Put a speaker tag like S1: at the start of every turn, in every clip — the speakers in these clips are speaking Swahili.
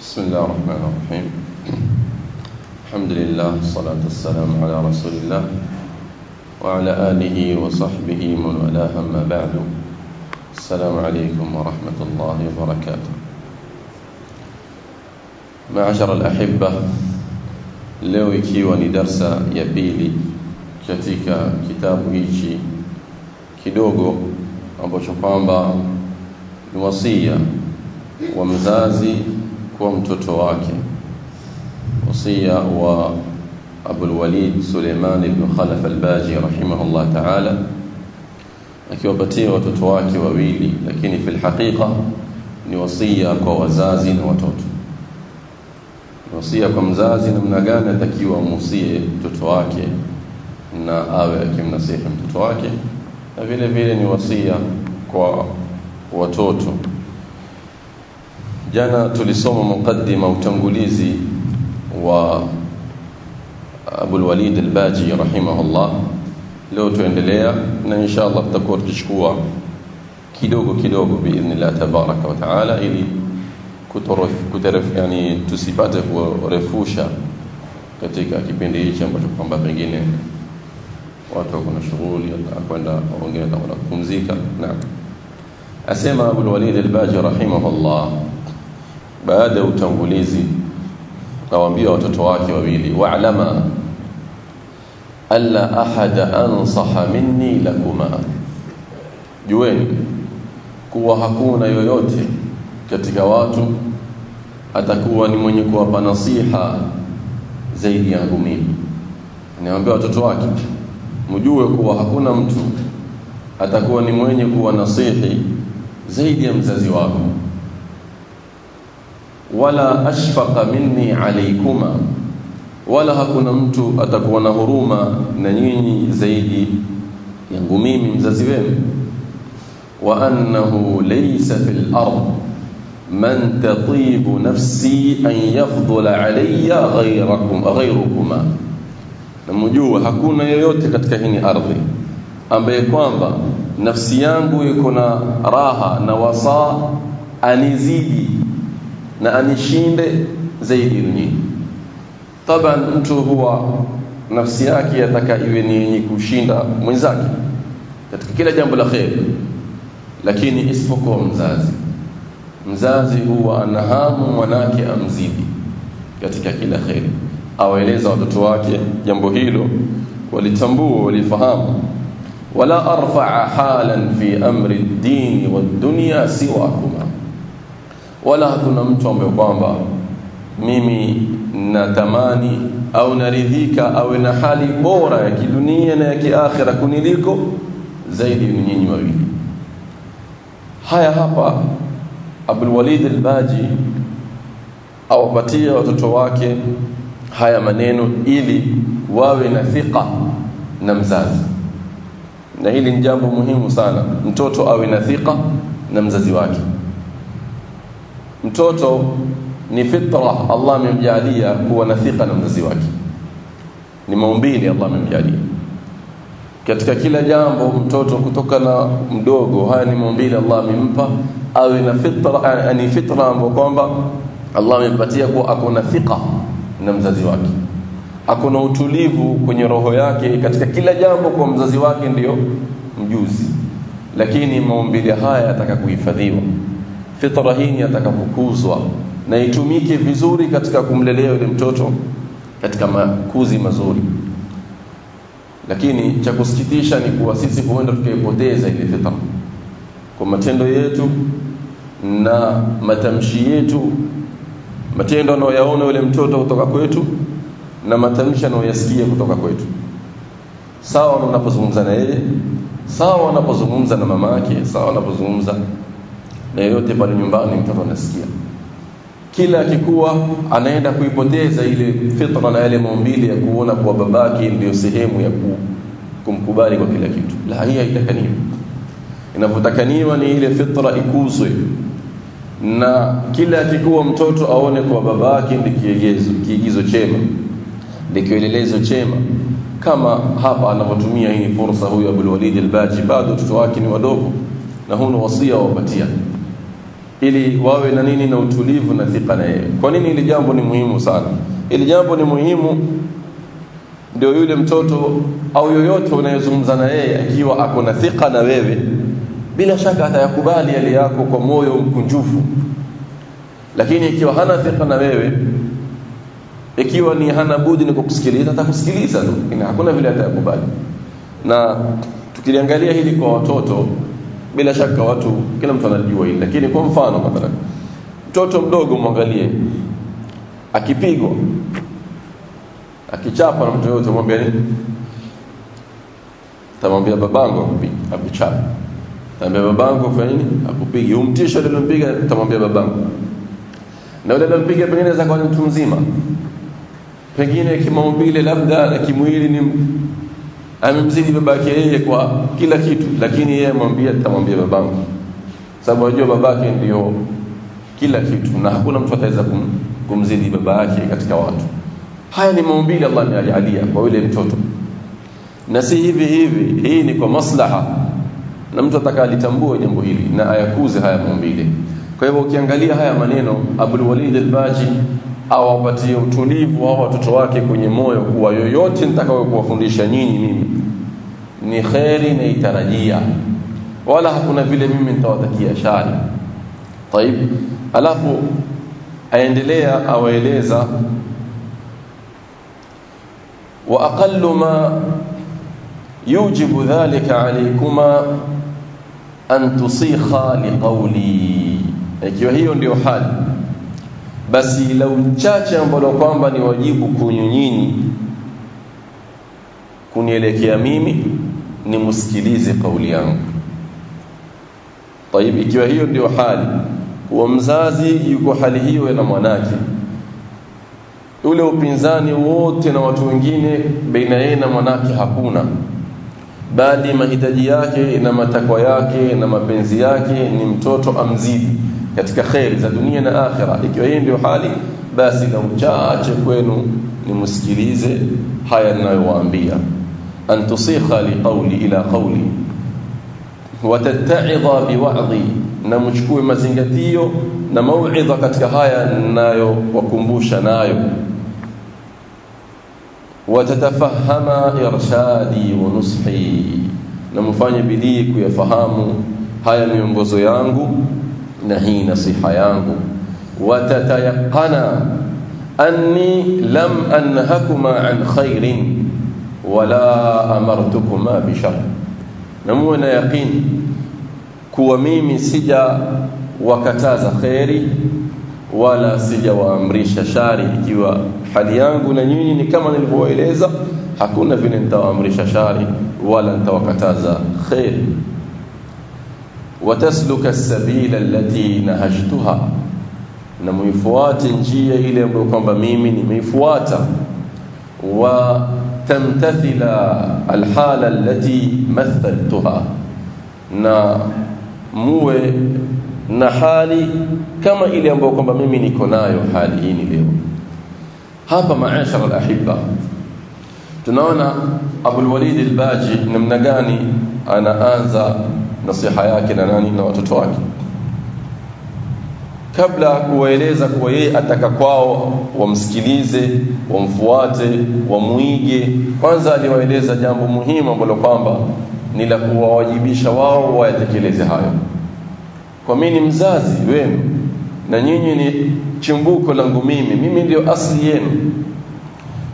S1: بسم الله الرحمن الرحيم. الحمد لله والصلاة والسلام على رسول الله وعلى آله وصحبه من والاه أما بعد. السلام عليكم ورحمة الله وبركاته. معشر الأحبة leo ikiwa ni darsa ya pili katika kitabu hichi kidogo wa mzazi kwa mtoto wake wasia wa Abul Walid Suleiman ibn Khalaf al-Baji rahimahullah ta'ala akiwapatia watoto wake wawili lakini fil haqiqa ni wasia kwa wazazi na watoto. Wasia kwa mzazi namna gani atakiwa amusie mtoto wake na awe akimnasihi mtoto wake na vile vile ni wasia kwa watoto jana tulisoma mukaddima utangulizi wa Abul Walid al-Baji rahimahullah. Leo tuendelea na insha Allah tutakuwa tukichukua kidogo kidogo biidhnillah tabaraka wa taala ili kutoref yani tusipate kurefusha katika kipindi hichi ambacho kwamba pengine watu wako na shughuli kwenda wengine watakwenda kupumzika naam. Asema Abul Walid al-Baji rahimahullah baada ya utangulizi nawaambia watoto wake wawili wa'lama alla ahada ansaha minni lakuma. Jueni kuwa hakuna yoyote katika watu atakuwa ni mwenye kuwapa nasiha zaidi yangu mimi. Niwaambia watoto wake mjue kuwa hakuna mtu atakuwa ni mwenye kuwa nasihi zaidi ya mzazi wako wala ashfaqa minni alaykuma wala hakuna mtu atakuwa na huruma na nyinyi zaidi yangu mimi mzazi wenu. Wa annahu laysa fil ard man tatibu nafsi an yafdhula alayya ghayrakum ghayrukuma namjua hakuna yoyote katika hii ardhi ambaye kwamba nafsi yangu iko na raha na wasaa anizidi na anishinde zaidi nyinyi taban mtu huwa nafsi yake yataka iwe ni yenye kushinda mwenzake katika kila jambo la kheri lakini isipokuwa mzazi. Mzazi huwa anahamu mwanake amzidi katika kila kheri. Awaeleza watoto wake jambo hilo walitambua walifahamu. Wala arfa'a halan fi amri ad-din wad-dunya siwakuma wala hakuna mtu ambaye kwamba mimi natamani au naridhika awe na hali bora ya kidunia na ya kiakhira kuniliko zaidi ni nyinyi wawili. Haya hapa Abdul Walid al-Baji awapatia watoto wake haya maneno ili wawe na thika na mzazi. Na hili ni jambo muhimu sana mtoto awe na thika na mzazi wake mtoto ni fitra Allah amemjalia kuwa na thika na mzazi wake. Ni maumbile Allah amemjalia. Katika kila jambo mtoto kutoka na mdogo haya ni maumbile Allah amempa awe na fitra ni fitra ambayo kwamba Allah amempatia kuwa akona thika na mzazi wake. Akona utulivu kwenye roho yake katika kila jambo kwa mzazi wake ndiyo mjuzi. Lakini maumbile haya yataka kuhifadhiwa fitra hii atakapokuzwa na itumike vizuri katika kumlelea yule mtoto katika makuzi mazuri. Lakini cha kusikitisha ni kuwa sisi huenda tukaipoteza ile fitra. Kwa matendo yetu na matamshi yetu matendo anayoyaona yule mtoto kutoka kwetu na matamshi anayoyasikia kutoka kwetu. Sawa unapozungumza na yeye sawa unapozungumza na mama yake sawa unapozungumza na yoyote pale nyumbani mtoto anasikia. Kila akikuwa anaenda kuipoteza ile fitra na yale maumbile ya kuona kuwa babake ndiyo sehemu ya ku, kumkubali kwa kila kitu. La hiya itakaniwa inavyotakaniwa ni ile fitra ikuzwe. Na kila akikuwa mtoto aone kwa babake ndio kiegezo kiigizo chema ndio kielelezo chema. Kama hapa anavyotumia hii fursa huyu Abdul Walid al-Baji bado watoto wake ni wadogo na huna wasia wapatia ili wawe na nini na utulivu na thika na yeye. Kwa nini hili jambo ni muhimu sana? Ili jambo ni muhimu ndio yule mtoto au yoyote unayezungumza na yeye akiwa ako na thika na wewe bila shaka atayakubali yale yako kwa moyo mkunjufu. Lakini ikiwa hana thika na wewe ikiwa ni hana budi ni kukusikiliza atakusikiliza tu. Hakuna vile atayakubali na tukiliangalia hili kwa watoto bila shaka watu kila mtu anajua hili. Lakini kwa mfano mathalan mtoto mdogo mwangalie akipigwa akichapa na mtu yote mwambie tamwambia babangu akuchapa tamwambia babangu afanye nini? Akupige. Umtisho yule mpiga tamwambia babangu. Na yule alompiga pengine za kwa mtu mzima. Pengine kimaumbile labda kimwili ni amemzidi babake yeye kwa kila kitu lakini yeye amwambia tamwambia babangu. Sababu ajua babake ndio kila kitu na hakuna mtu ataweza kum, kumzidi baba yake katika watu. Haya ni maumbile Allah amejalia kwa yule mtoto. Na si hivi hivi hii ni kwa maslaha. Na mtu atakalitambua jambo hili na ayakuze haya maumbile. Kwa hivyo ukiangalia haya maneno Abul Walid al-Baji awapatie utulivu hao watoto wake kwenye moyo kuwa yoyote nitakayo kuwafundisha nyinyi mimi ni kheri na itarajia wala hakuna vile mimi nitawatakia shari طيب alafu aendelea awaeleza wa aqallu ma yujibu dhalika alaykuma an tusikha liqawli ikiwa hiyo ndio hali basi la uchache ambalo kwamba ni wajibu kunyu nyinyi kunielekea mimi nimsikilize kauli yangu. Taib ikiwa hiyo ndio hali wa mzazi yuko hali hiyo na mwanake. Ule upinzani wote na watu wengine baina yeye na mwanake hakuna. Bali mahitaji yake na matakwa yake na mapenzi yake ni mtoto amzidi katika kheri za dunia na akhira ikiwa hii ndio hali basi na uchache kwenu nimsikilize haya ninayowaambia. An tusikha liqawli ila qawli. Watattaidha biwa'dhi na mchukue mazingatio na mauidha katika haya ninayowakumbusha nayo. Watatafahama irshadi wa nushi. Na mfanye bidii kuyafahamu. Haya miongozo yangu na hii nasiha yangu. Watatayaqana anni lam anhakuma an khairin wala amartukuma bishar. Na muwe na yaqini kuwa mimi sija wakataza kheri wala sija sijawaamrisha shari. Ikiwa hali yangu na nyinyi ni kama nilivyoeleza hakuna vile nitawaamrisha shari wala nitawakataza kheri وتسلك السبيل التي نهجتها. نمفوات نجي إلى انكم ميمي نمفوات وتمتثل الحالة التي مثلتها نا مو نا كما إلى انكم ميمي نكون nayo حالي هني اليوم هapa معاشر الاحبه تنونا ابو الوليد الباجي نمنا أنا انذا nasiha yake na nani? Na watoto wake. Kabla kuwaeleza kuwa yeye ataka kwao wamsikilize wamfuate wamuige kwanza aliwaeleza jambo muhimu ambalo kwamba ni la kuwawajibisha wao wayatekeleze hayo. Kwa mimi ni mzazi wenu na nyinyi ni chimbuko langu mimi mimi ndio asli yenu.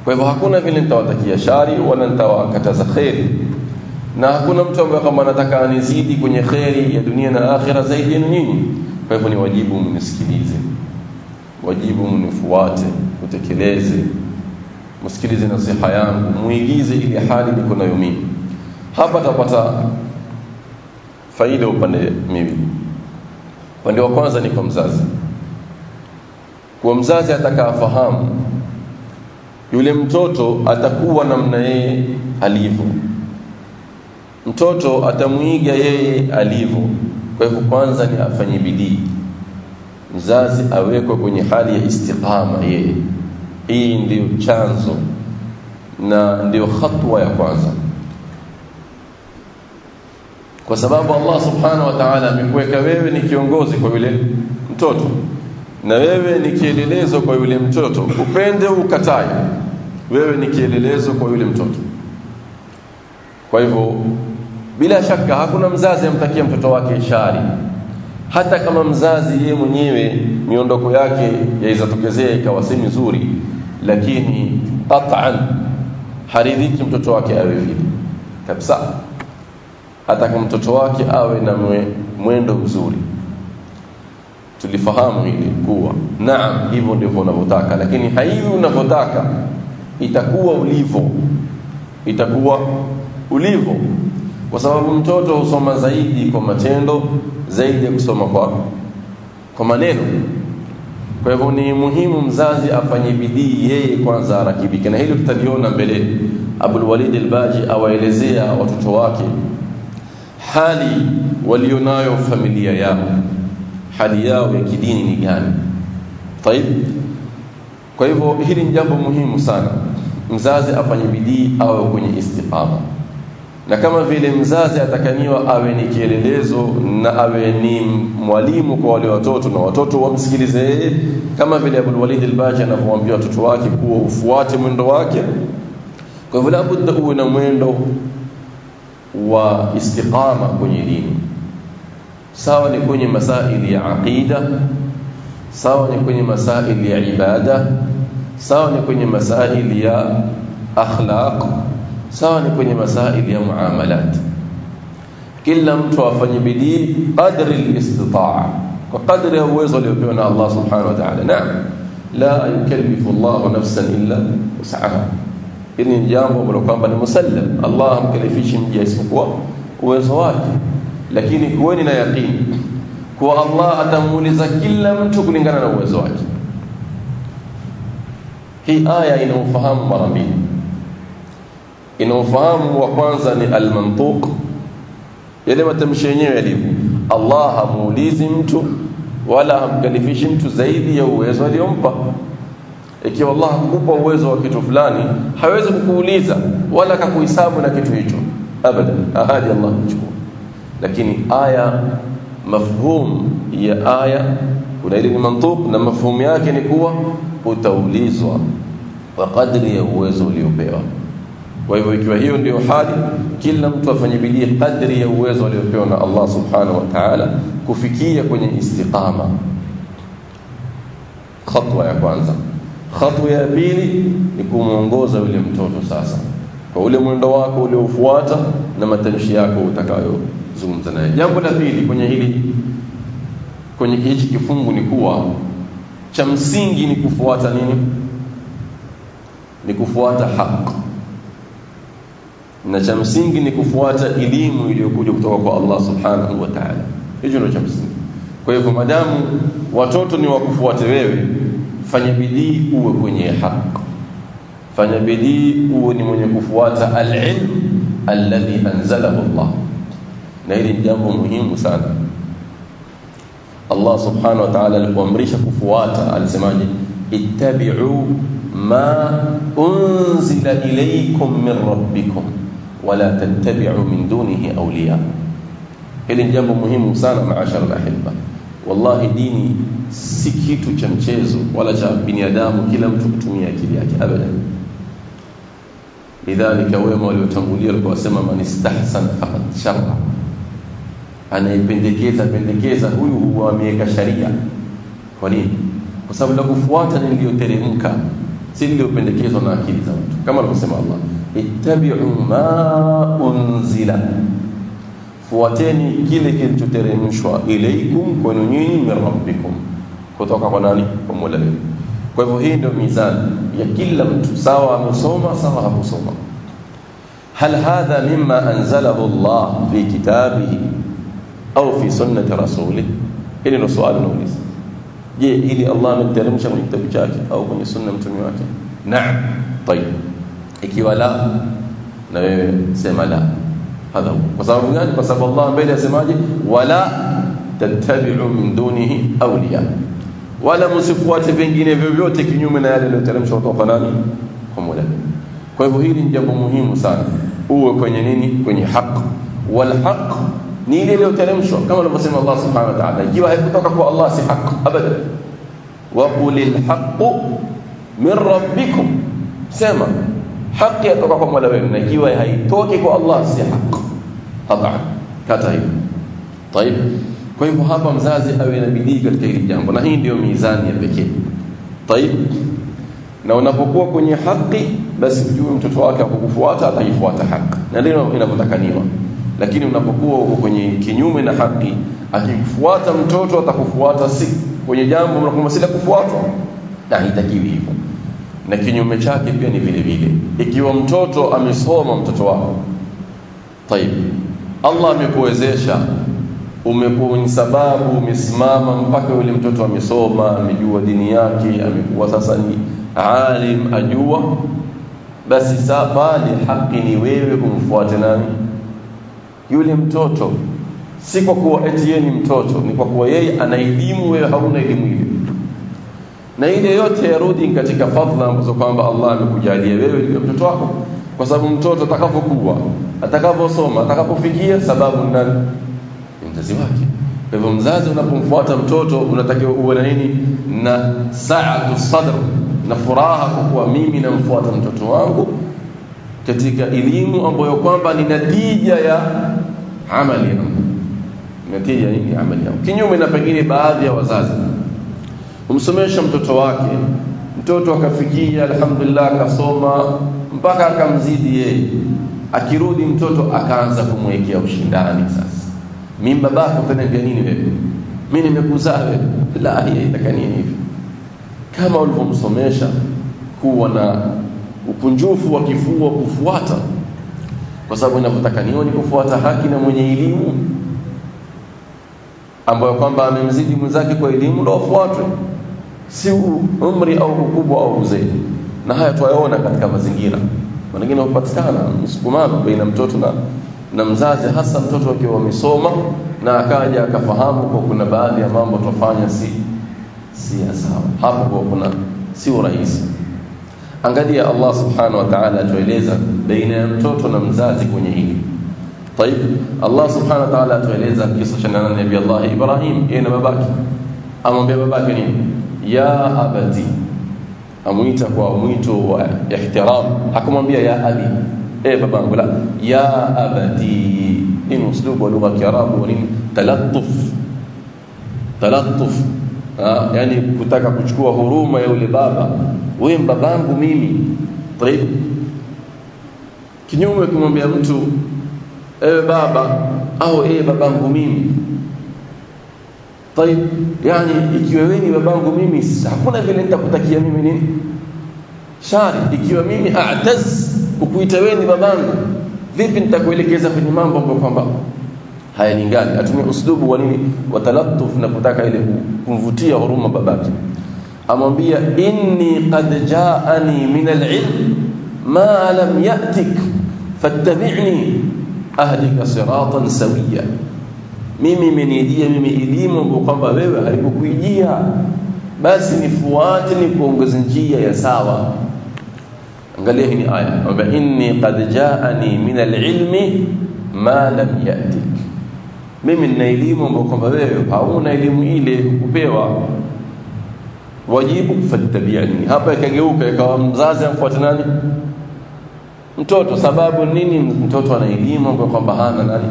S1: Kwa hivyo hakuna vile nitawatakia shari wala nitawakataza kheri na hakuna mtu ambaye kama anataka anizidi kwenye kheri ya dunia na akhira zaidi yenu nyinyi. Kwa hivyo ni wajibu mnisikilize. Wajibu mnifuate utekeleze msikilize nasiha yangu muigize ile hali niko nayo mimi. Hapa tapata faida upande mimi upande wa kwanza ni kwa mzazi. Kwa mzazi atakafahamu yule mtoto atakuwa namna yeye alivyo mtoto atamwiga yeye alivyo. Kwa hivyo kwanza ni afanye bidii. Mzazi awekwe kwenye hali ya istiqama yeye. Hii ndiyo chanzo na ndiyo hatua ya kwanza. Kwa sababu Allah subhanahu wa ta'ala amekuweka wewe ni kiongozi kwa yule mtoto. Na wewe ni kielelezo kwa yule mtoto. Upende ukatae. Wewe ni kielelezo kwa yule mtoto. Kwa hivyo bila shaka hakuna mzazi amtakia mtoto wake shari. Hata kama mzazi yeye mwenyewe miondoko yake yaweza tokezea ikawa si mizuri lakini qat'an haridhiki mtoto wake awe vile kabisa. Hata kama mtoto wake awe na mwendo mzuri. Tulifahamu hili kuwa naam hivyo ndivyo unavyotaka lakini haiwi unavyotaka itakuwa ulivo. Itakuwa ulivyo kwa sababu mtoto husoma zaidi kwa matendo zaidi ya kusoma kwa kwa maneno kwa hivyo ni muhimu mzazi afanye bidii yeye kwanza arakibike na hilo tutaliona mbele Abul Walid al-Baji awaelezea watoto wake hali walionayo familia yao hali yao ya kidini ni gani طيب kwa hivyo hili ni jambo muhimu sana mzazi afanye bidii awe kwenye istiqama na kama vile mzazi atakaniwa awe ni kielelezo na awe ni mwalimu kwa wale watoto na watoto wamsikilize kama vile Abul Walid al-Baji anavyowaambia watoto wake kuwa ufuate mwendo wake kwa hivyo labda uwe na mwendo wa istiqama kwenye dini. Sawa ni kwenye masaili ya aqida sawa ni kwenye masaili ya ibada sawa ni kwenye masaili ya akhlaq sawa ni kwenye masaili ya muamalat. Kila mtu afanye bidii qadri al-istitaa. Kwa kadri ya uwezo aliopewa na Allah subhanahu wa ta'ala. Naam la yukallifu Allah nafsan illa wus'aha. Hili ni jambo ambalo kwamba ni musallam Allah hamkalifishi mja isipokuwa uwezo wake. Lakini kuweni na yaqini kuwa Allah atamuuliza kila mtu kulingana na uwezo wake. Hii aya ina ufahamu mara mbili ina ufahamu wa kwanza ni almantuq. Yale matamshi yenyewe yalivyo. Allah hamuulizi mtu wala hamkalifishi mtu zaidi ya uwezo aliyompa. Ikiwa Allah hakukupa uwezo wa kitu fulani hawezi kukuuliza wala kukuhesabu na kitu hicho. Abada ahadi Allah kuchukua lakini aya mafhum ya aya kuna ile ni mantuq na mafhumu yake ni kuwa utaulizwa kwa kadri ya uwezo uliopewa kwa hivyo ikiwa hiyo ndio hali kila mtu afanye bidii kadri ya uwezo aliopewa na Allah subhanahu wa ta'ala kufikia kwenye istiqama. Khatwa ya kwanza. Khatwa ya pili ni kumuongoza yule mtoto sasa. Kwa ule mwendo wako uliofuata na matamshi yako utakayozungumza naye. Jambo la pili kwenye hili kwenye hichi kifungu ni kuwa cha msingi ni kufuata nini? Ni kufuata haki na cha msingi ni kufuata elimu iliyokuja kutoka kwa Allah subhanahu wa ta'ala. Hicho ndio cha msingi. Kwa hivyo madamu watoto ni wakufuate wewe. Fanya bidii uwe kwenye haki fanya bidii uwe ni mwenye kufuata al-ilm alladhi anzalahu Allah. Na hili ni jambo muhimu sana. Allah subhanahu wa ta'ala alikuamrisha kufuata alisemaje? Ittabi'u ma unzila ilaykum min rabbikum wala tattabi'u min dunihi awliya. Hili ni jambo muhimu sana maashara al-ahibba. Wallahi dini si kitu cha mchezo wala cha binadamu kila mtu kutumia akili yake abadan. Lidhalika wema waliotangulia walikuwa wasema man istahsana faqad sharra. Anayependekeza pendekeza huyu huwa ameweka sharia. Kwa nini? Kwa sababu la kufuata niliyoteremka iliyoteremka si iliyopendekezwa na akili za mtu kama alivyosema Allah ittabi'u ma unzila fuateni kile kilichoteremshwa ilaikum kwenu nyinyi min rabbikum kutoka kwa nani kwa Mola wenu kwa hivyo hii ndio mizani ya kila mtu sawa amesoma sawa hakusoma هل هذا مما أنزله الله في كتابه أو في سنة رسوله hili ndo swali nauliza je ili Allah ameteremsha kwenye kitabu chake au kwenye sunna mtume wake? Naam. Tayeb ikiwa la na wewe sema la. Hadha kwa sababu gani? Kwa sababu Allah mbele asemaje? Wala tattabi'u min dunihi awliya. Wala msifuate vingine vyovyote kinyume na yale yaliyoteremshwa kutoka nani? Kwa Mola. Kwa hivyo hili ni jambo muhimu sana. Uwe kwenye nini? Kwenye haki wal haq ni ile iliyoteremshwa kama alivyosema Allah subhanahu wa ta'ala, ikiwa haikutoka kwa Allah si haki abada. Wa qulil haqq min rabbikum, sema haki yatoka kwa Mola wenu, na ikiwa haitoki kwa Allah si haki. Taban, kata hiyo. Tayeb Kwa hivyo hapa mzazi awe na bidii katika hili jambo, na hii ndio mizani ya pekee. Tayeb Na unapokuwa kwenye haki, basi ujue mtoto wake akukufuata atakifuata haki, na ndio inavyotakaniwa lakini unapokuwa uko kwenye kinyume na haki akikufuata mtoto atakufuata si kwenye jambo mnakuwa si la kufuatwa na haitakiwi hivyo na kinyume chake pia ni vile vile ikiwa mtoto amesoma mtoto wako طيب Allah amekuwezesha umekuwa ni sababu umesimama mpaka yule mtoto amesoma amejua dini yake amekuwa sasa ni alim ajua basi pale haki ni wewe kumfuate nani Yule mtoto. Si kwa kuwa eti yeye ni mtoto ni kwa kuwa yeye ana elimu wewe hauna elimu ile na ile yote yarudi katika fadhila ambazo kwamba Allah amekujalia wewe ni mtoto wako. Kwa sababu mtoto atakapokuwa atakaposoma atakapofikia sababu ndani mzazi wake. Kwa hivyo mzazi unapomfuata mtoto unatakiwa uwe na nini? Na sa'atu sadr na furaha kwa kuwa mimi namfuata mtoto wangu katika elimu ambayo kwamba ni natija ya amali yangu natija nini amali yangu kinyume na pengine baadhi ya wazazi. Humsomesha mtoto wake. Mtoto akafikia alhamdulillah akasoma mpaka akamzidi yeye. Akirudi mtoto akaanza kumwekea ushindani sasa. Mimi babako utaniambia nini wewe? Mimi nimekuzaa wewe. La hiya itakania hivi? Kama ulivyomsomesha kuwa na ukunjufu wa kifua kufuata. Kwa sababu inavyotakaniwa ni kufuata haki na mwenye elimu ambayo kwamba amemzidi mwenzake kwa elimu ndio afuatwe si umri au ukubwa au uzee. Na haya twayaona katika mazingira. Wengine hupatikana msukumano baina mtoto na na mzazi hasa mtoto akiwa wamesoma na akaja akafahamu kwa kuna baadhi ya mambo tofanya si si sawa. Hapo kwa kuna si urahisi angalia Allah subhanahu wa ta'ala atueleza baina ya mtoto na mzazi kwenye hili طيب Allah subhanahu wa ta'ala atueleza kisa cha nabii Allah Ibrahim yeye na babake amwambia babake nini ya abati amuita kwa mwito wa ihtiram hakumwambia ya abi eh babangu la ya abati ni uslubu wa lugha ya kiarabu ni talattuf talattuf yani kutaka kuchukua huruma ya yule baba wewe babangu mimi طيب kinyume kumwambia mtu ewe baba au ewe babangu mimi طيب yani ikiwa wewe ni babangu mimi hakuna vile nitakutakia mimi nini shari ikiwa mimi a'taz kukuita wewe ni babangu vipi nitakuelekeza kwenye mambo ambayo kwamba hayalingani atumie uslubu wa nini wa talattuf na kutaka ile kumvutia huruma babake amwambia inni qad ja'ani min al-ilm ma lam ya'tik fattabi'ni ahdika siratan sawiya mimi imenijia mimi elimu ambayo kwamba wewe haikukuijia basi nifuate ni kuongoza njia ya sawa angalia hii aya kwamba inni qad ja'ani min al-ilmi ma lam ya'tik mimi nina elimu ambayo kwamba wewe hauna elimu ile kupewa wajibu fattabi'ani hapa ikageuka ikawa mzazi amfuata nani? Mtoto. Sababu nini? Mtoto ana elimu ambayo kwamba hana nani?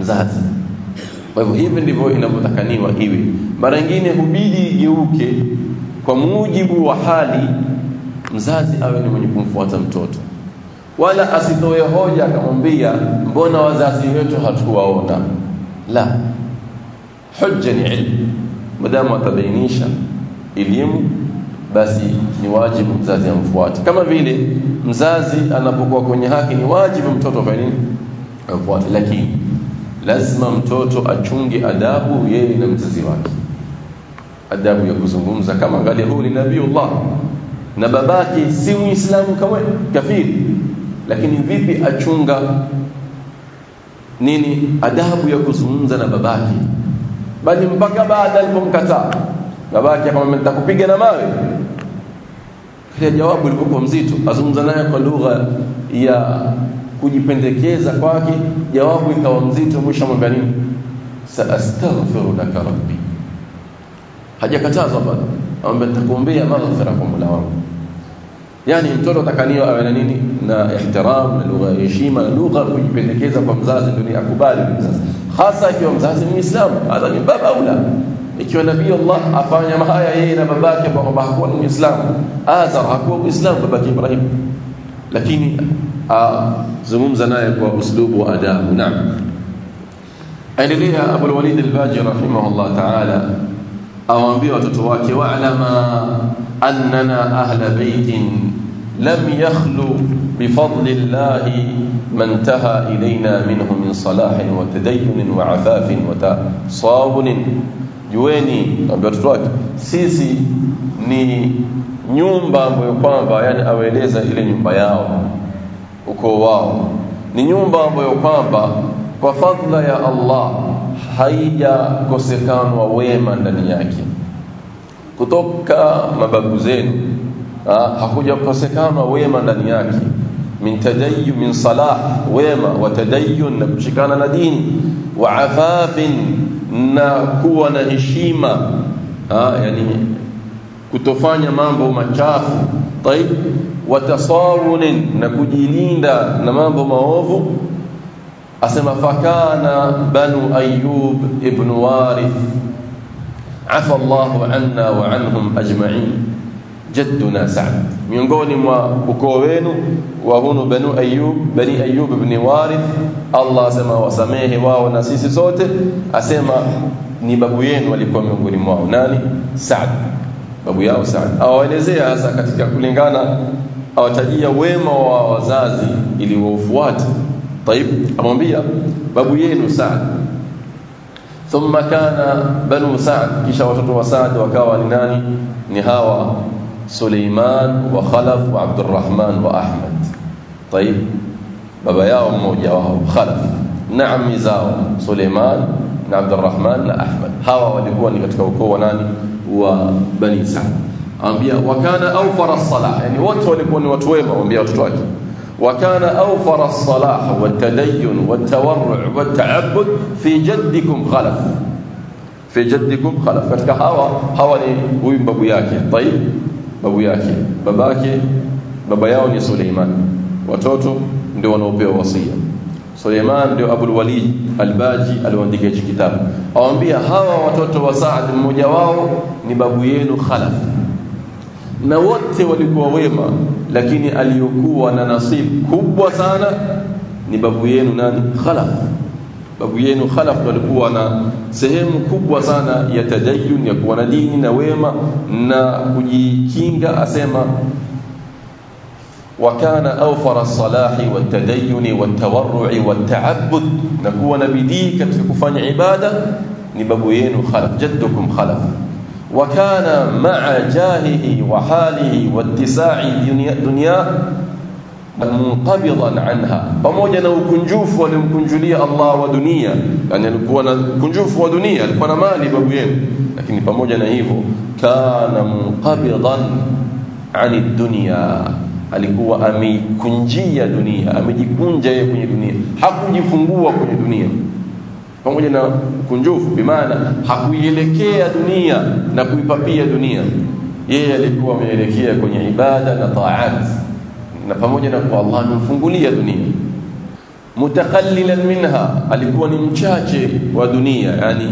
S1: Mzazi. Kwa hivyo hivi ndivyo inavyotakaniwa iwe. Mara nyingine hubidi igeuke kwa mujibu wa hali mzazi awe ni mwenye kumfuata mtoto. Wala asitoe hoja akamwambia mbona wazazi wetu hatukuwaona la hujja ni ilmu madamu atabainisha elimu basi ni wajibu mzazi amfuate. Kama vile mzazi anapokuwa kwenye haki ni wajibu mtoto afanye nini? Amfuate. Lakini lazima mtoto achunge adabu yeye na mzazi wake. Adabu ya kuzungumza. Kama angalia huyu ni nabiiullah na babake si muislamu kama kafiri. Lakini vipi achunga nini? Adabu ya kuzungumza na babake. Bali mpaka baada alipomkataa babake akamwambia nitakupiga na mawe. Kile jawabu lilikuwa mzito azungumza naye kwa lugha ya kujipendekeza kwake jawabu ikawa mzito mwisho amwambia nini? Saastaghfiru laka rabbi. Hajakatazwa bado. Amwambia nitakuombea maghfira kwa Mola wangu yani mtoto atakaniwa awe na nini na ihtiram na lugha ya heshima na lugha kujipendekeza kwa mzazi ndio akubali mzazi hasa ikiwa mzazi ni Muislamu hata ni baba aula ikiwa nabii Allah afanya haya yeye na babake kwamba hakuwa ni Muislamu Azar hakuwa Muislamu babake Ibrahim lakini azungumza naye kwa uslubu wa adabu naam aendelea Abu al-Walid al-Baji rahimahullah ta'ala أوانبي وتتواك واعلم أننا أهل بيت لم يخلو بفضل الله ما انتهى إلينا منه من صلاح وتدين وعفاف وتصابن جويني أوانبي وتتواك سيسي ني nyumba ambayo kwamba yani aweleza ile nyumba yao ukoo ni nyumba ambayo kwamba kwa fadhila ya Allah haijakosekanwa wema ndani yake kutoka mababu zenu hakujakosekanwa wema ndani yake min tadayyun min salah wema wa tadayyun na kushikana na dini wa afafin na kuwa na heshima yani kutofanya mambo machafu طيب watasawun na kujilinda na mambo maovu asema fakana banu ayub ibn warith afa Allah anna wa anhum ajma'in. Jadduna sa'd miongoni mwa ukoo wenu wa hunu banu ayyub bani ayub ibn warith Allah asema wasamehe wao na sisi sote. Asema ni babu yenu walikuwa miongoni mwao. Nani? Sa'd. Babu yao Sa'd. Awaelezea hasa katika kulingana awatajia wema wa wazazi ili waufuate طيب امامبيه بابو ينو سعد. ثم كان بنو سعد كيشا واتو سعد وكاوا ناني ني سليمان وخلف وعبد الرحمن وأحمد. طيب بابا ياو مmoja واو خلف. نعم زاو سليمان نعم، عبد الرحمن نعم، لأحمد هاوا وليكون ني كاتكا وكو ناني وبني سعد. وكان أوفر الصلاة. يعني واتو وليكون ني واتو ويمه امبيه واتو وكان أوفر الصلاح والتدين والتورع والتعبد في جدكم خلف في جدكم خلف hawa hawa ni huyu babu yake طيب yake babake baba yao ni Suleiman watoto ndio wanaopewa wasia Suleiman ndio Abul Walid Al-Baji aliandika hichi kitabu awaambia hawa watoto wa Saad mmoja wao ni babu yenu Khalaf na wote walikuwa wema lakini aliyokuwa na nasibu kubwa sana ni babu yenu nani Khalaf babu yenu Khalaf walikuwa na sehemu kubwa sana ya tadayun ya kuwa na dini na wema na kujikinga asema وكان أوفر الصلاح والتدين والتورع والتعبد نكون بدي katika kufanya ibada ni babu yenu Khalaf jaddukum Khalaf وكان مع جاهه وحاله واتساع دنياه munqabidan anha pamoja na ukunjufu alimkunjulia Allah wa dunia yani alikuwa na ukunjufu wa dunia alikuwa na mali babu yenu lakini pamoja na hivyo kana munqabidan ani dunya alikuwa ameikunjia dunia amejikunja yeye kwenye dunia hakujifungua kwenye dunia pamoja na kunjufu bimaana hakuielekea dunia na kuipapia dunia. Yeye alikuwa ameelekea kwenye ibada na taat na pamoja na kwa Allah amemfungulia dunia. Mutakhallilan minha alikuwa ni mchache wa dunia yani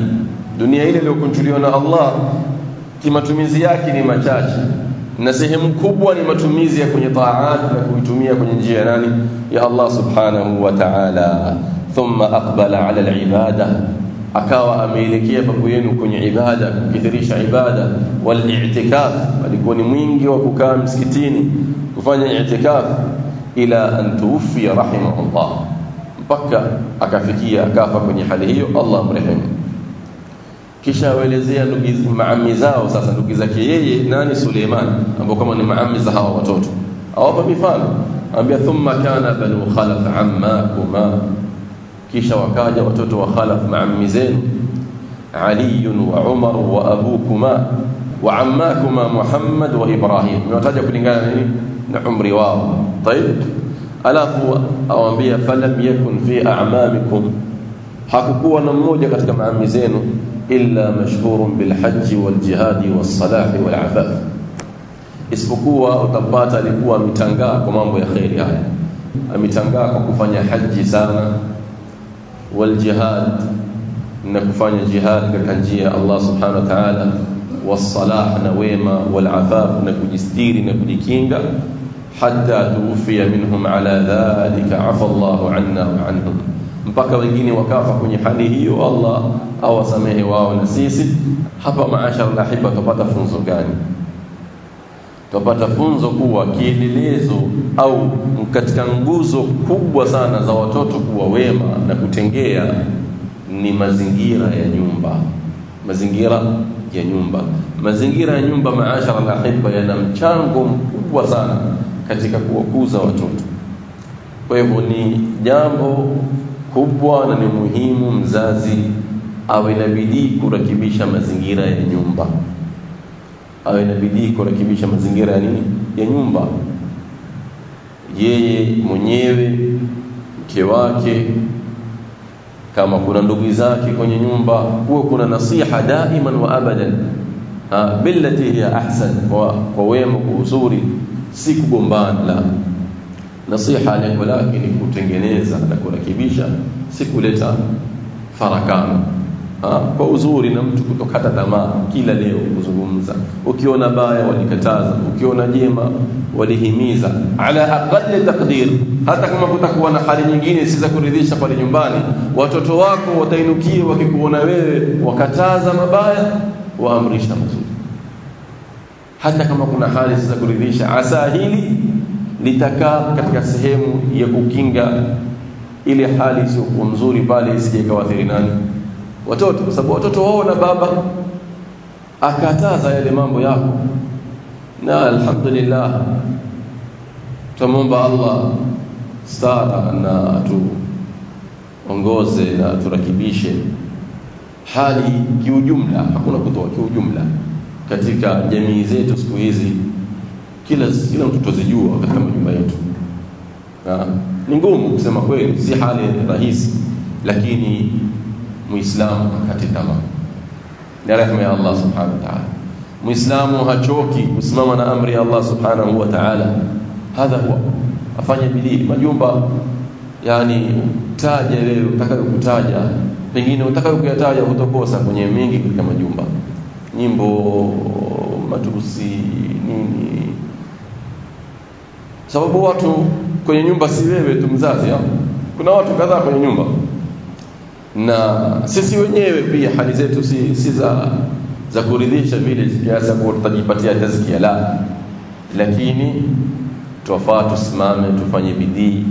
S1: dunia ile iliyokunjuliwa na Allah kimatumizi yake ni machache na sehemu kubwa ni matumizi ya kwenye taat na kuitumia kwenye njia nani? Ya Allah subhanahu wa ta'ala thumma aqbala ala al-ibada. Akawa ameelekea babu yenu kwenye ibada kukithirisha ibada. Wal alikuwa ni mwingi wa kukaa msikitini kufanya i'tikaf ila an tuwfi rahimahullah. Mpaka akafikia akafa kwenye hali hiyo Allah mrehemu kisha waelezea ndugu maami zao sasa ndugu zake yeye nani? Suleiman ambao kama ni maami za hawa watoto. Awapa mifano. Ambia thumma kana banu khalaf ammakuma kisha wakaja watoto wa khalaf maami zenu Ali wa Umar wa abukuma wa ammakuma Muhammad wa Ibrahim nimewataja kulingana na nini na umri wao طيب alafu awaambia falam yakun fi a'mamikum hakukuwa na mmoja katika maami zenu illa mashhurun bilhajji waljihadi wassalahi walafaf isipokuwa utapata alikuwa ametangaa kwa mambo ya kheri haya ametangaa kwa kufanya haji sana waljihad na kufanya jihad katika njia ya Allah subhanahu wa ta'ala wassalah na wema walafaf na kujistiri na kujikinga hatta tuwfiya minhum ala dhalika afa Allahu anna wa anhum. Mpaka wengine wakafa kwenye hali hiyo Allah awasamehe wao na sisi. Hapa maashara lahiba tupata funzo gani tupata funzo kuwa kielelezo au katika nguzo kubwa sana za watoto kuwa wema na kutengea ni mazingira ya nyumba. Mazingira ya nyumba. Mazingira ya nyumba maashara lahiba yana mchango mkubwa sana katika kuwakuza watoto. Kwa hivyo ni jambo kubwa na ni muhimu mzazi awe na bidii kurekebisha mazingira ya nyumba awe na bidii kurekebisha mazingira ya nini? Ya nyumba. Yeye mwenyewe mke wake kama kuna ndugu zake kwenye nyumba huwa kuna nasiha daiman wa abadan. Billati hiya ahsan kwa, kwa wema kwa uzuri si kugombana. La nasiha lengo lake ni kutengeneza na kurekebisha si kuleta farakano ha, kwa uzuri na mtu kutokata tamaa kila leo kuzungumza. Ukiona baya walikataza. Ukiona jema walihimiza. Ala aqalli taqdir. Hata kama kutakuwa na hali nyingine siza kuridhisha pale nyumbani watoto wako watainukia wakikuona wewe wakataza mabaya waamrisha mazuri. Hata kama kuna hali si za kuridhisha asa hili litakaa katika sehemu ya kukinga ile hali isiyokuwa nzuri pale isije ikawaathiri nani watoto kwa sababu watoto wao na baba akataza yale mambo yako. Na alhamdulillah tumomba Allah stara na tuongoze na turakibishe hali kiujumla. Hakuna kutoa kiujumla katika jamii zetu siku hizi. Kila kila mtu tuzijua katika majumba yetu. Ni ngumu kusema kweli si hali rahisi lakini muislamu hakati tamaa. Ni rehema ya Allah subhanahu wa ta'ala. Muislamu hachoki kusimama na amri ya Allah subhanahu wa ta'ala. Hadha huwa. Afanye bidii. Majumba yani taja leo utakayokutaja pengine utakayokuyataja hutokosa kwenye mengi katika majumba. Nyimbo matusi nini. Sababu watu kwenye nyumba si wewe tu mzazi ya? kuna watu kadhaa kwenye nyumba na sisi wenyewe pia hali zetu si, si za za kuridhisha vile kiasi tutajipatia tazkia la. Lakini twafaa tusimame tufanye bidii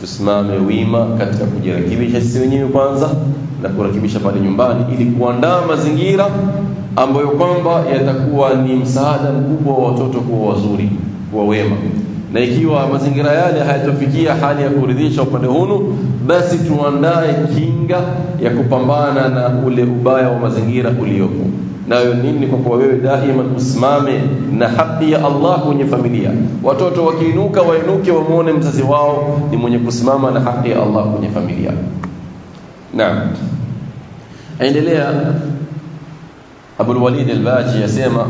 S1: tusimame wima katika kujirekebisha sisi wenyewe kwanza na kurekebisha pale nyumbani ili kuandaa mazingira ambayo kwamba yatakuwa ni msaada mkubwa wa watoto kuwa wazuri kuwa wema na ikiwa mazingira yale hayatofikia hali ya kuridhisha upande hunu basi tuandae kinga ya kupambana na ule ubaya wa mazingira uliopo. Nayo nini kwa kuwa wewe daima usimame na haki ya Allah kwenye familia? Watoto wakiinuka wainuke wamuone mzazi wao ni mwenye kusimama na haki ya Allah kwenye familia. Naam. Aendelea. Abu al-Walid al-Baji yasema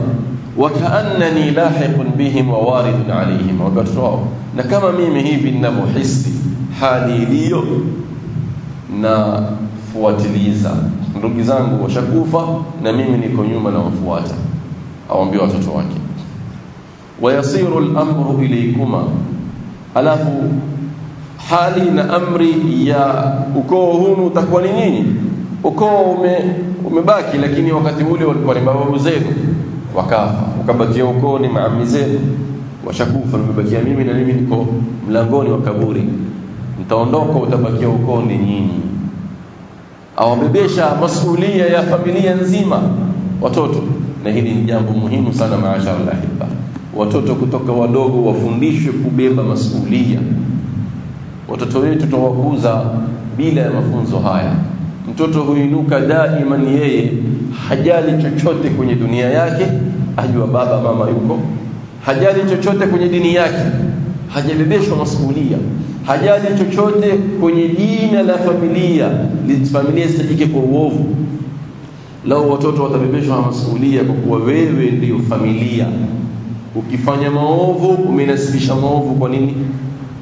S1: wakaannani lahiqun bihim wa waridun alayhim wao na kama mimi hivi ninavyohisi hali iliyo na fuatiliza ndugu zangu washakufa na mimi niko nyuma na wafuata awaambia watoto wake. Wayasiru al-amru ilaykuma alafu hali na amri ya ukoo hunu utakuwa ni nini? Ukoo ume, umebaki lakini wakati ule walikuwa ni mababu zenu wakafa ukabakia ukoo ni maami zenu washakufa nimebakia mimi na mimi niko mlangoni wa kaburi. Mtaondoka utabakia ukoni nyinyi. Awabebesha masuhulia ya familia nzima watoto. Na hili ni jambo muhimu sana maashara lahiba watoto kutoka wadogo wafundishwe kubeba masuhulia watoto wetu tuwakuza bila ya mafunzo haya. Mtoto huinuka daiman yeye hajali chochote kwenye dunia yake ajua baba mama yuko. Hajali chochote kwenye dini yake hajabebeshwa masuhulia hajali chochote kwenye jina la familia familia isitajike kwa uovu. Lao watoto watabebeshwa masuhulia kwa kuwa wewe ndiyo familia. Ukifanya maovu umenasibisha maovu kwa nini?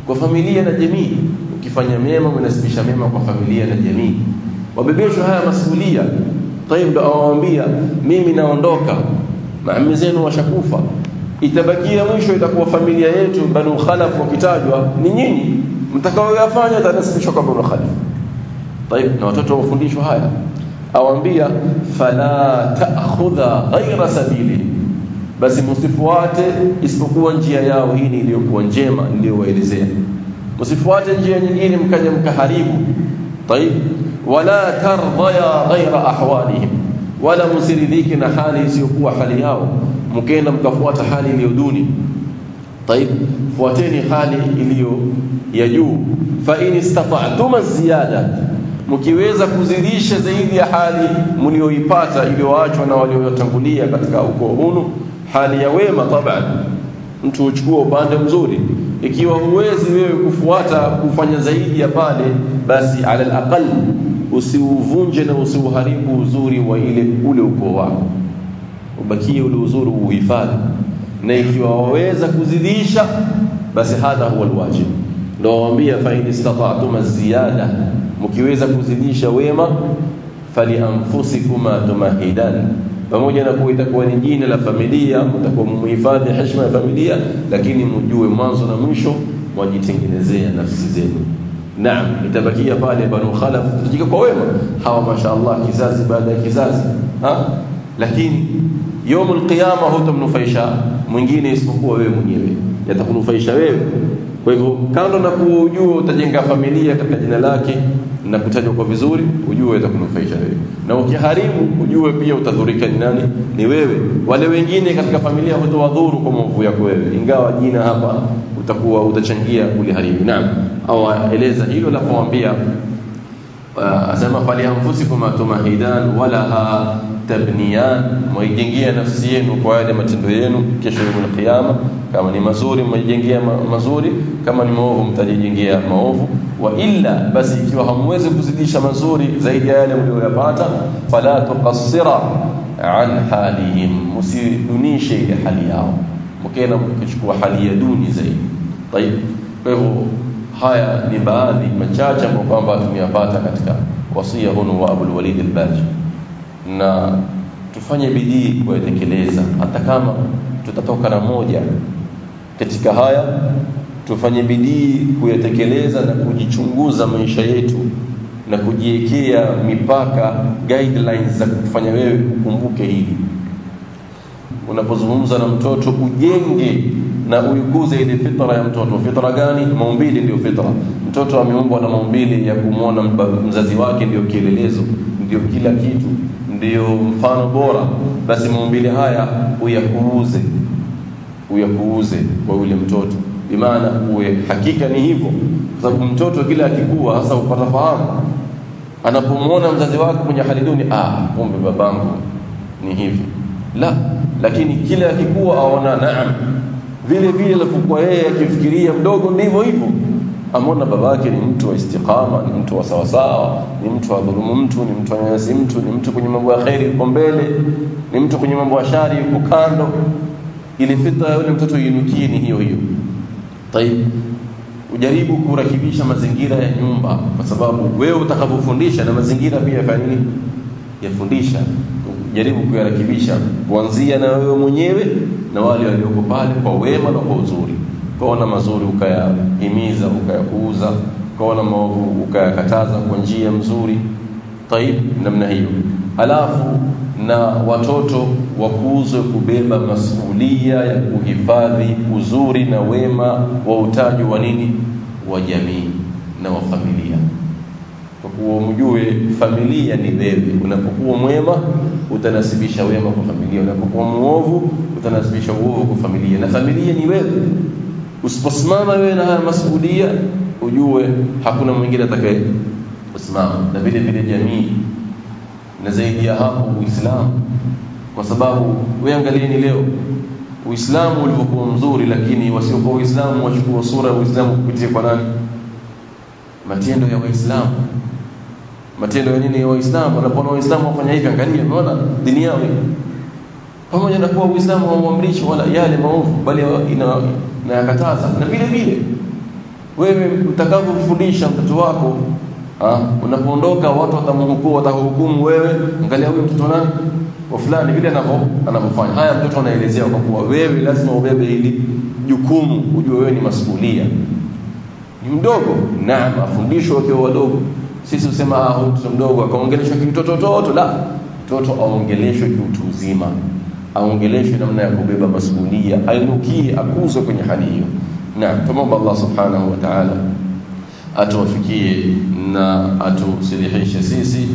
S1: Kwa familia na jamii. Ukifanya mema umenasibisha mema kwa familia na jamii. Wabebeshwa haya masuhulia Taib ndo awaambia mimi naondoka, maami zenu washakufa, itabakia mwisho itakuwa familia yetu Banu Khalaf wakitajwa, ni nyinyi mtakaoyafanya tanasibishwa kwa Banu Khalaf. Taib, na watoto wafundishwa haya, awaambia fala ta'khudha ghaira sabili, basi msifuate isipokuwa njia yao hii iliyokuwa njema niliyowaelezea, msifuate njia nyingine mkaja mkaharibu. Taib wala tardaya ghayra ahwalihim wala msiridhike na hali isiyokuwa hali yao mkenda mkafuata hali iliyo duni طيب fuateni hali iliyo ya juu fa in istata'tum ziyada mkiweza kuzidisha zaidi ya hali mlioipata iliyoachwa na waliotangulia katika ukoo hunu hali ya wema taban mtu uchukua upande mzuri ikiwa huwezi wewe kufuata kufanya zaidi ya pale basi ala alaqal usiuvunje na usiuharibu uzuri wa ile ule uko wako. Ubakie ule uzuri uhifadhi na ikiwa waweza kuzidisha basi hadha huwa alwajib. Ndio waambia fa in istata'tum ziyada mkiweza kuzidisha wema fali anfusikuma tumahidan pamoja na kuwa itakuwa ni jina la familia mtakuwa mhifadhi heshima ya familia lakini mjue mwanzo na mwisho mwajitengenezea nafsi zenu naam itabakia pale banu khalaf tutajika kwa wema hawa mashaallah kizazi baada ya kizazi ha lakini يوم القيامه hutamnufaisha mwingine isipokuwa wewe mwenyewe yatakunufaisha wewe kwa hivyo kando na kujua utajenga familia katika jina lake na kutajwa kwa vizuri ujue itakunufaisha wewe. Na ukiharibu ujue pia utadhurika ni nani? Ni wewe. Wale wengine katika familia hutawadhuru kwa maovu yako wewe. Ingawa jina hapa utakuwa utachangia kuliharibu. Naam. Au eleza hilo kumwambia asema fali anfusikum tumahidan wala tabniyan mwaijengea nafsi yenu kwa yale matendo yenu kesho ya kiyama kama ni mazuri mwaijengea ma mazuri kama ni maovu mtajijengea maovu wa illa basi ikiwa hamwezi kuzidisha mazuri zaidi ya yale mlioyapata fala tuqassira an halihim msidunishe ile hali yao mkena mkichukua hali ya duni zaidi tayib kwa hivyo haya ni baadhi machache ambayo kwamba tumeyapata katika wasia hunu wa Abul Walid al-Baji na tufanye bidii kuyatekeleza. Hata kama tutatoka na moja katika haya tufanye bidii kuyatekeleza na kujichunguza maisha yetu na kujiwekea mipaka guidelines za kufanya wewe ukumbuke hili. Unapozungumza na mtoto ujenge na uikuze ile fitra ya mtoto. Fitra gani? Maumbile ndio fitra. Mtoto ameumbwa na maumbile ya kumwona mzazi wake ndio kielelezo ndio kila kitu ndio mfano bora. Basi maumbile haya uyakuuze uyakuuze kwa yule mtoto. Bimaana uwe hakika ni hivyo. Kwa sababu mtoto kila akikua hasa upata fahamu. Anapomwona mzazi wake kwenye hali duni ah kumbe babangu ni hivi. La lakini kila akikua aona naam. Vile vile alipokuwa yeye akifikiria mdogo ndivyo hivyo amona babake ni mtu wa istiqama ni mtu wa sawasawa ni mtu wa dhulumu mtu ni mtu wa mtu ni mtu kwenye mambo ya khairi yuko mbele ni mtu kwenye mambo ya shari yuko kando. Ili fitra ya yule mtoto inukie ni hiyo hiyo. Tayib ujaribu kurakibisha mazingira ya nyumba kwa sababu wewe utakapofundisha na mazingira pia yafanya nini yafundisha. Jaribu kuyarakibisha kuanzia na wewe mwenyewe na wale walioko pale kwa wema na kwa uzuri ukaona mazuri ukayahimiza ukayakuuza ukaona maovu ukayakataza kwa njia mzuri. Taib namna hiyo. Alafu na watoto wakuzwe kubeba masuhulia ya kuhifadhi uzuri na wema wa utaji wa nini? Wa jamii na wa familia. Kwa kuwa mjue familia ni wewe unapokuwa mwema utanasibisha wema kwa familia. Unapokuwa muovu utanasibisha uovu kwa familia. Na familia ni wewe usiposimama wewe na haya masuhudia ujue hakuna mwingine atakaye usimama na vile vile jamii na zaidi ya hapo Uislamu. Kwa sababu wewe angalieni leo Uislamu ulivyokuwa mzuri lakini wasiokuwa Uislamu wachukua sura ya Uislamu kupitia kwa nani? Matendo ya Waislamu. Matendo ya nini ya Waislamu? Wanapoona Waislamu wafanya hivi angalia umeona? Dini yao pamoja na kuwa Uislamu hauamrishi wala yale maovu bali inayakataza. Na vile vile wewe utakavyofundisha mtoto wako unapoondoka watu watamhukumu watahukumu wewe angalia huyu mtoto nani wa fulani vile anavyo anavyofanya. Haya mtoto anaelezea kwa kuwa wewe lazima ubebe hili jukumu ujue wewe ni masuhulia. Ni mdogo. Naam afundishwe wakiwa wadogo. Sisi usema ah mtoto mdogo akaongeleshwa kimtoto toto la mtoto aongeleshwe kiutu uzima aongeleshwe namna ya kubeba masuhulia ainukie akuzwe kwenye hali hiyo. Naam tumomba Allah subhanahu wa ta'ala atuwafikie na atusilihishe sisi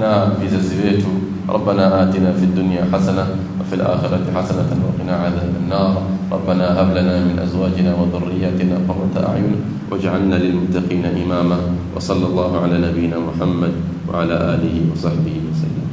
S1: na vizazi wetu ربنا آتنا في الدنيا حسنة وفي الآخرة حسنة وقنا عذاب النار ربنا هب لنا من أزواجنا وذرياتنا قرة أعين واجعلنا للمتقين إماما وصلى الله على نبينا محمد وعلى آله وصحبه وسلم